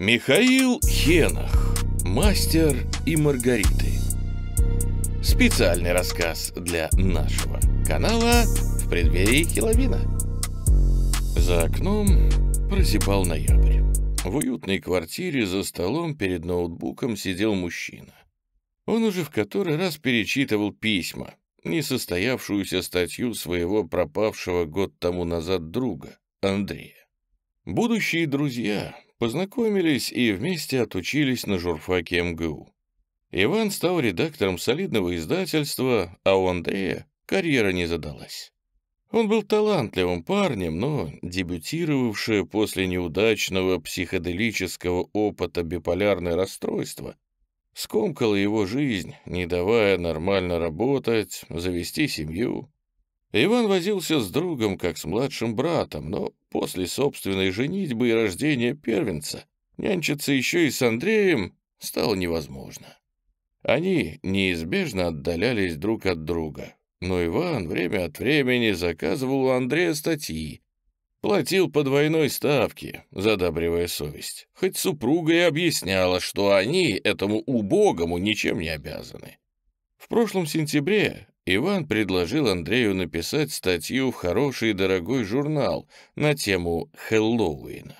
Михаил Хенах. Мастер и Маргариты. Специальный рассказ для нашего канала в преддверии Хеловина. За окном прозябал ноябрь. В уютной квартире за столом перед ноутбуком сидел мужчина. Он уже в который раз перечитывал письма, несостоявшуюся статью своего пропавшего год тому назад друга, Андрея. Будущие друзья познакомились и вместе отучились на журфаке МГУ. Иван стал редактором солидного издательства, а у Андрея карьера не задалась. Он был талантливым парнем, но дебютировавшее после неудачного психоделического опыта биполярное расстройство скомкало его жизнь, не давая нормально работать, завести семью. Иван возился с другом, как с младшим братом, но после собственной женитьбы и рождения первенца нянчиться еще и с Андреем стало невозможно. Они неизбежно отдалялись друг от друга, но Иван время от времени заказывал у Андрея статьи, платил по двойной ставке, задабривая совесть, хоть супруга и объясняла, что они этому убогому ничем не обязаны. В прошлом сентябре Иван предложил Андрею написать статью в хороший дорогой журнал на тему Хэллоуина.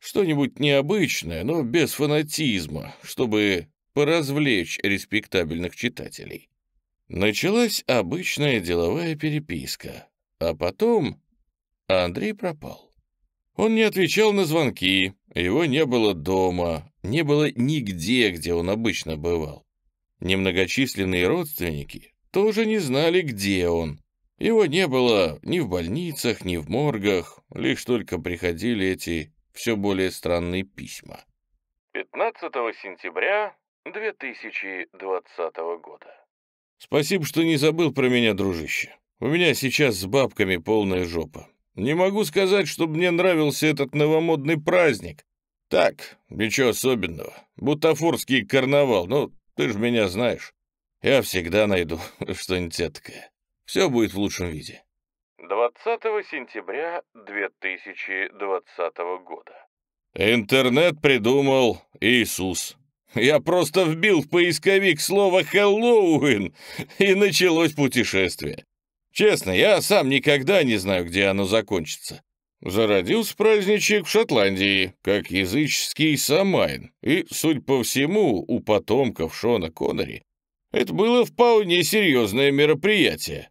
Что-нибудь необычное, но без фанатизма, чтобы поразвлечь респектабельных читателей. Началась обычная деловая переписка, а потом Андрей пропал. Он не отвечал на звонки, его не было дома, не было нигде, где он обычно бывал. Немногочисленные родственники тоже не знали, где он. Его не было ни в больницах, ни в моргах, лишь только приходили эти все более странные письма. 15 сентября 2020 года. Спасибо, что не забыл про меня, дружище. У меня сейчас с бабками полная жопа. Не могу сказать, чтобы мне нравился этот новомодный праздник. Так, ничего особенного. Бутафорский карнавал, ну, ты же меня знаешь. Я всегда найду что-нибудь такое. Все будет в лучшем виде. 20 сентября 2020 года. Интернет придумал Иисус. Я просто вбил в поисковик слово «Хэллоуин», и началось путешествие. Честно, я сам никогда не знаю, где оно закончится. Зародился праздничек в Шотландии, как языческий Самайн, и, судя по всему, у потомков Шона Коннери это было вполне серьезное мероприятие.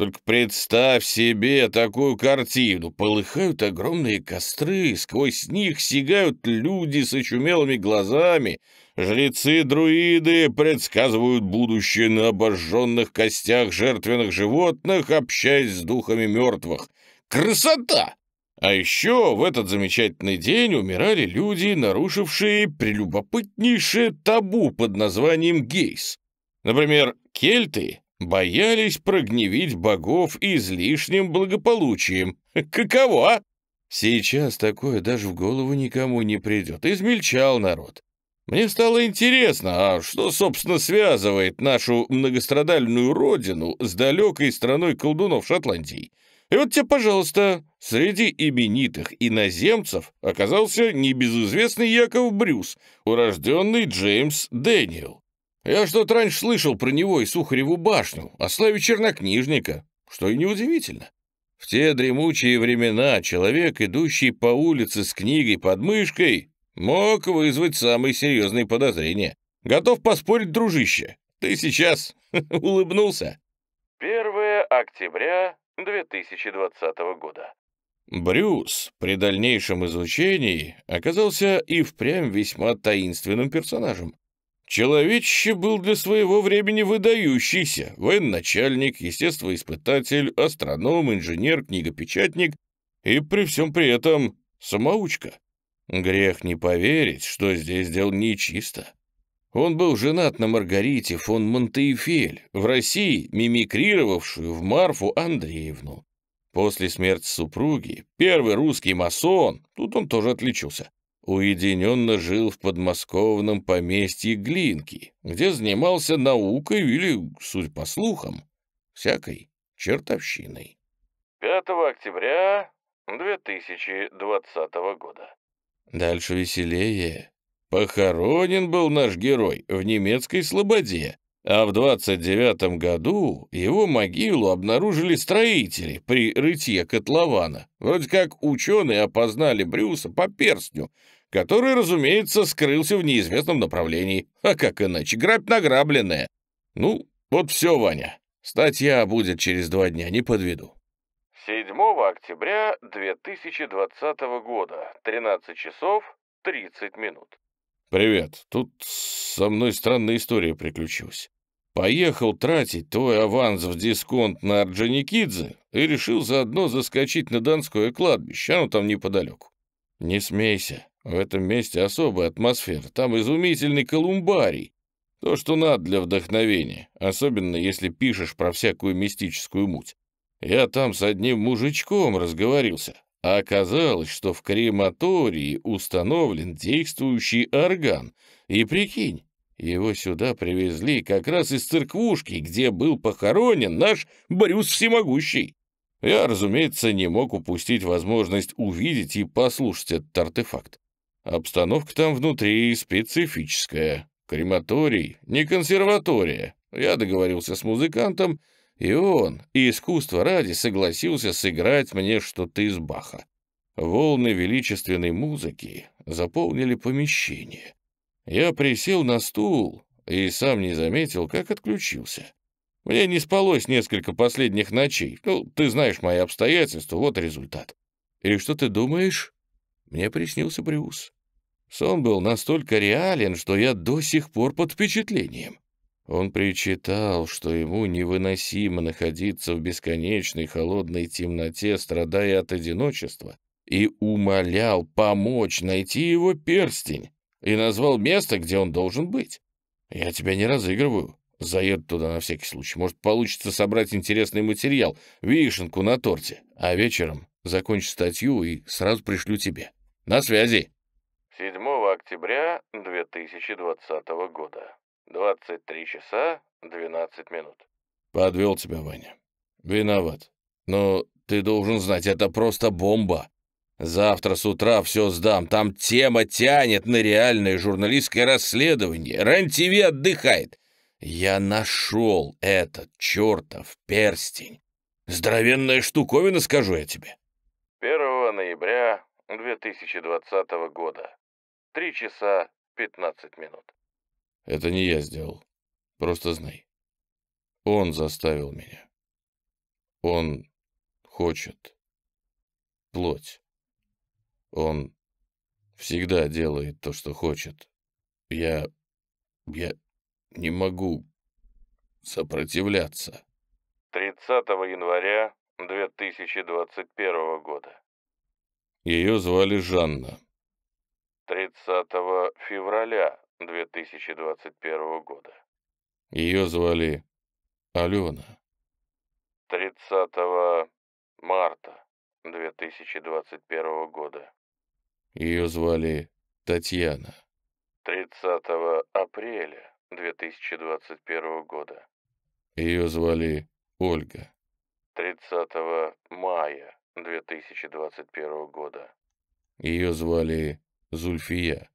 Только представь себе такую картину. Полыхают огромные костры, сквозь них сигают люди с очумелыми глазами. Жрецы-друиды предсказывают будущее на обожженных костях жертвенных животных, общаясь с духами мертвых. Красота! А еще в этот замечательный день умирали люди, нарушившие прелюбопытнейшее табу под названием гейс. Например, кельты боялись прогневить богов излишним благополучием. Каково? Сейчас такое даже в голову никому не придет. Измельчал народ. Мне стало интересно, а что, собственно, связывает нашу многострадальную родину с далекой страной колдунов Шотландии? И вот тебе, пожалуйста, среди именитых иноземцев оказался небезызвестный Яков Брюс, урожденный Джеймс Дэниел. Я что-то раньше слышал про него и Сухареву башню, о славе чернокнижника, что и неудивительно. В те дремучие времена человек, идущий по улице с книгой под мышкой, мог вызвать самые серьезные подозрения. Готов поспорить, дружище, ты сейчас улыбнулся. 1 октября 2020 года. Брюс при дальнейшем изучении оказался и впрямь весьма таинственным персонажем. Человечище был для своего времени выдающийся. Военачальник, естествоиспытатель, астроном, инженер, книгопечатник и при всем при этом самоучка. Грех не поверить, что здесь дело нечисто. Он был женат на Маргарите фон Монтеефель, в России мимикрировавшую в Марфу Андреевну. После смерти супруги первый русский масон, тут он тоже отличился, уединенно жил в подмосковном поместье Глинки, где занимался наукой или, судя по слухам, всякой чертовщиной. 5 октября 2020 года. Дальше веселее. Похоронен был наш герой в немецкой слободе, а в 29 году его могилу обнаружили строители при рытье котлована. Вроде как ученые опознали Брюса по перстню, который, разумеется, скрылся в неизвестном направлении. А как иначе? Грабь награбленная. Ну, вот все, Ваня. Статья будет через два дня, не подведу. 7 октября 2020 года, 13 часов 30 минут. «Привет. Тут со мной странная история приключилась. Поехал тратить твой аванс в дисконт на Орджоникидзе и решил заодно заскочить на Донское кладбище, оно там неподалеку. Не смейся, в этом месте особая атмосфера, там изумительный колумбарий. То, что надо для вдохновения, особенно если пишешь про всякую мистическую муть. Я там с одним мужичком разговорился, а оказалось, что в крематории установлен действующий орган. И прикинь, его сюда привезли как раз из церквушки, где был похоронен наш Брюс Всемогущий. Я, разумеется, не мог упустить возможность увидеть и послушать этот артефакт. Обстановка там внутри специфическая. Крематорий, не консерватория. Я договорился с музыкантом, и он, и искусство ради, согласился сыграть мне что-то из Баха. Волны величественной музыки заполнили помещение. Я присел на стул и сам не заметил, как отключился. Мне не спалось несколько последних ночей. Ну, ты знаешь мои обстоятельства, вот результат. И что ты думаешь? Мне приснился Брюс. Сон был настолько реален, что я до сих пор под впечатлением. Он причитал, что ему невыносимо находиться в бесконечной холодной темноте, страдая от одиночества, и умолял помочь найти его перстень, и назвал место, где он должен быть. Я тебя не разыгрываю. Заеду туда на всякий случай. Может, получится собрать интересный материал, вишенку на торте. А вечером закончу статью и сразу пришлю тебе. На связи. 7 октября 2020 года. 23 часа 12 минут. Подвел тебя, Ваня. Виноват. Но ты должен знать, это просто бомба. Завтра с утра все сдам. Там тема тянет на реальное журналистское расследование. РЕН-ТВ отдыхает. Я нашел этот чертов перстень. Здоровенная штуковина, скажу я тебе. 1 ноября 2020 года. Три часа 15 минут. Это не я сделал. Просто знай. Он заставил меня. Он хочет. Плоть. Он всегда делает то, что хочет. Я... я не могу сопротивляться. 30 января 2021 года. Ее звали Жанна. 30 февраля 2021 года. Ее звали Алена. 30 марта 2021 года. Ее звали Татьяна. 30 апреля 2021 года. Ее звали Ольга. 30 мая 2021 года. Ее звали Зульфия.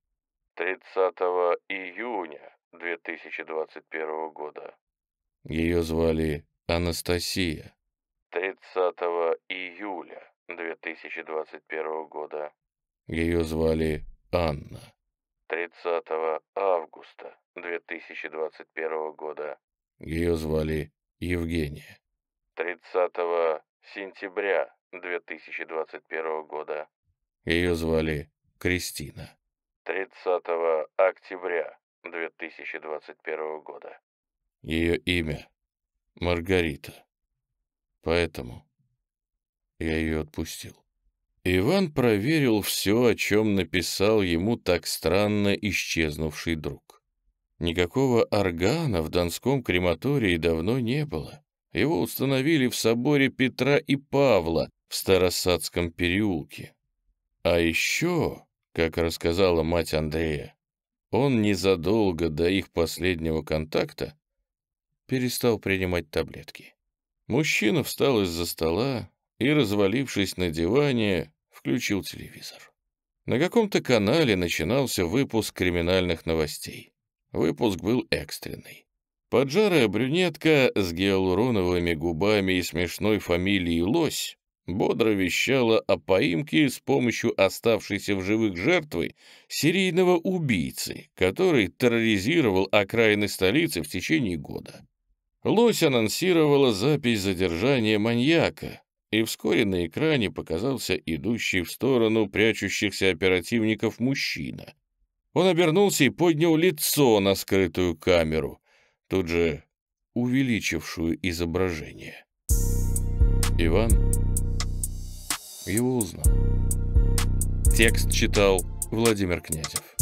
30 июня 2021 года. Ее звали Анастасия. 30 июля 2021 года. Ее звали Анна. 30 августа 2021 года. Ее звали Евгения. 30 сентября 2021 года. Ее звали Кристина. 30 октября 2021 года. Ее имя Маргарита. Поэтому я ее отпустил. Иван проверил все, о чем написал ему так странно исчезнувший друг. Никакого органа в Донском крематории давно не было. Его установили в соборе Петра и Павла в Старосадском переулке. А еще как рассказала мать Андрея, он незадолго до их последнего контакта перестал принимать таблетки. Мужчина встал из-за стола и, развалившись на диване, включил телевизор. На каком-то канале начинался выпуск криминальных новостей. Выпуск был экстренный. Поджарая брюнетка с гиалуроновыми губами и смешной фамилией Лось бодро вещала о поимке с помощью оставшейся в живых жертвы серийного убийцы, который терроризировал окраины столицы в течение года. Лось анонсировала запись задержания маньяка, и вскоре на экране показался идущий в сторону прячущихся оперативников мужчина. Он обернулся и поднял лицо на скрытую камеру, тут же увеличившую изображение. Иван его узнал. Текст читал Владимир Князев.